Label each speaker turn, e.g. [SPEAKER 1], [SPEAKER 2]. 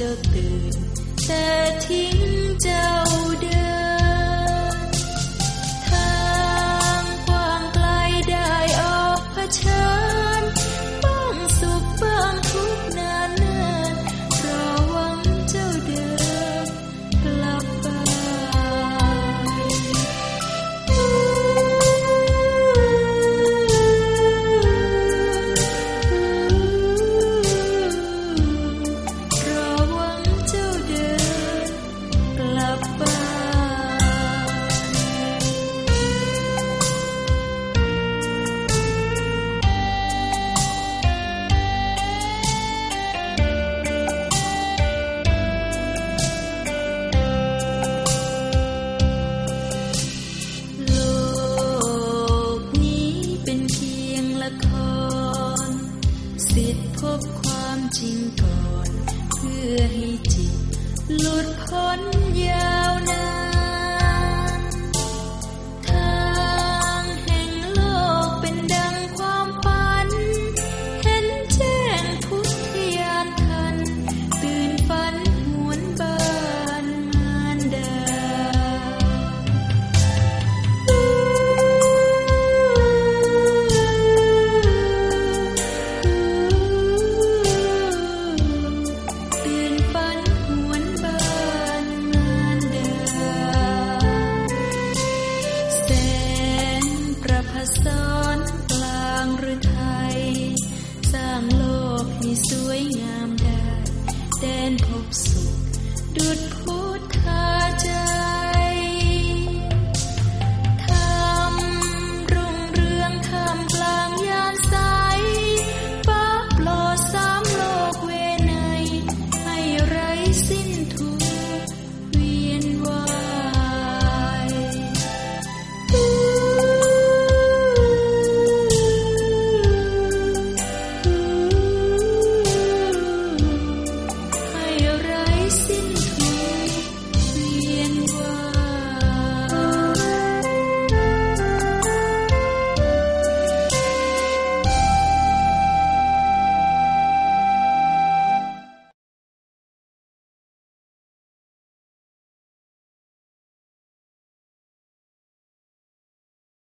[SPEAKER 1] จะตื่นแต่ทิ้งเจ้า จริงก่อน เพื่อให้จิตหลุดพ้นยา งามดาแดนพบสุขดุด